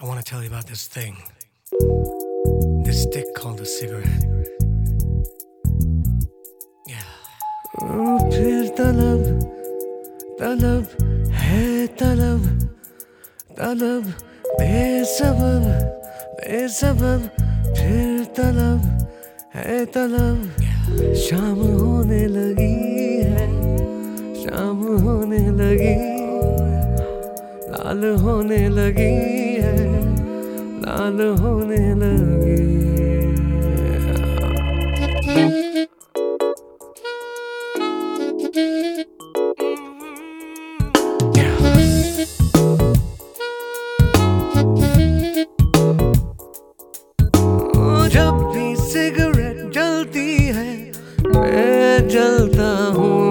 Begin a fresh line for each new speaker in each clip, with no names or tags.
I want to tell you about this thing. This stick called a cigarette. Yeah. फिर तलब तलब है तलब तलब बेसबब बेसबब फिर तलब है तलब शाम होने लगी है शाम होने लगी लाल होने लगी लाल होने लगी। जब भी सिगरेट जलती है मैं जलता हूँ।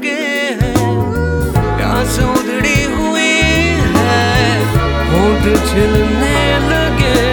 लगे हैं। प्यास उधड़ी हुई है होंठ छिलने लगे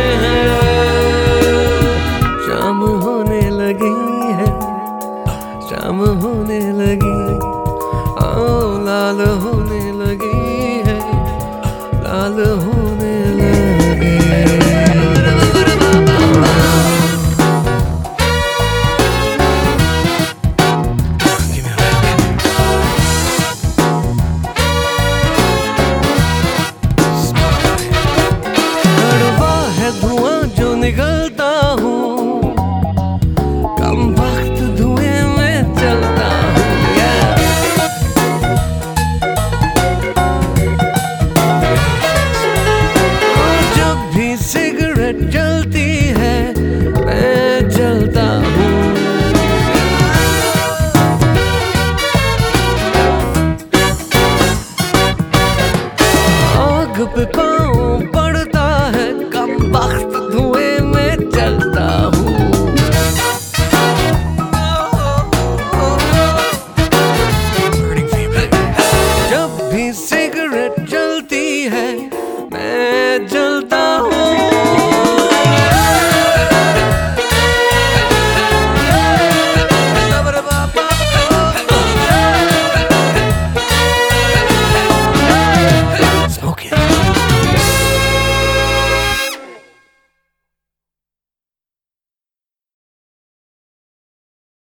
the way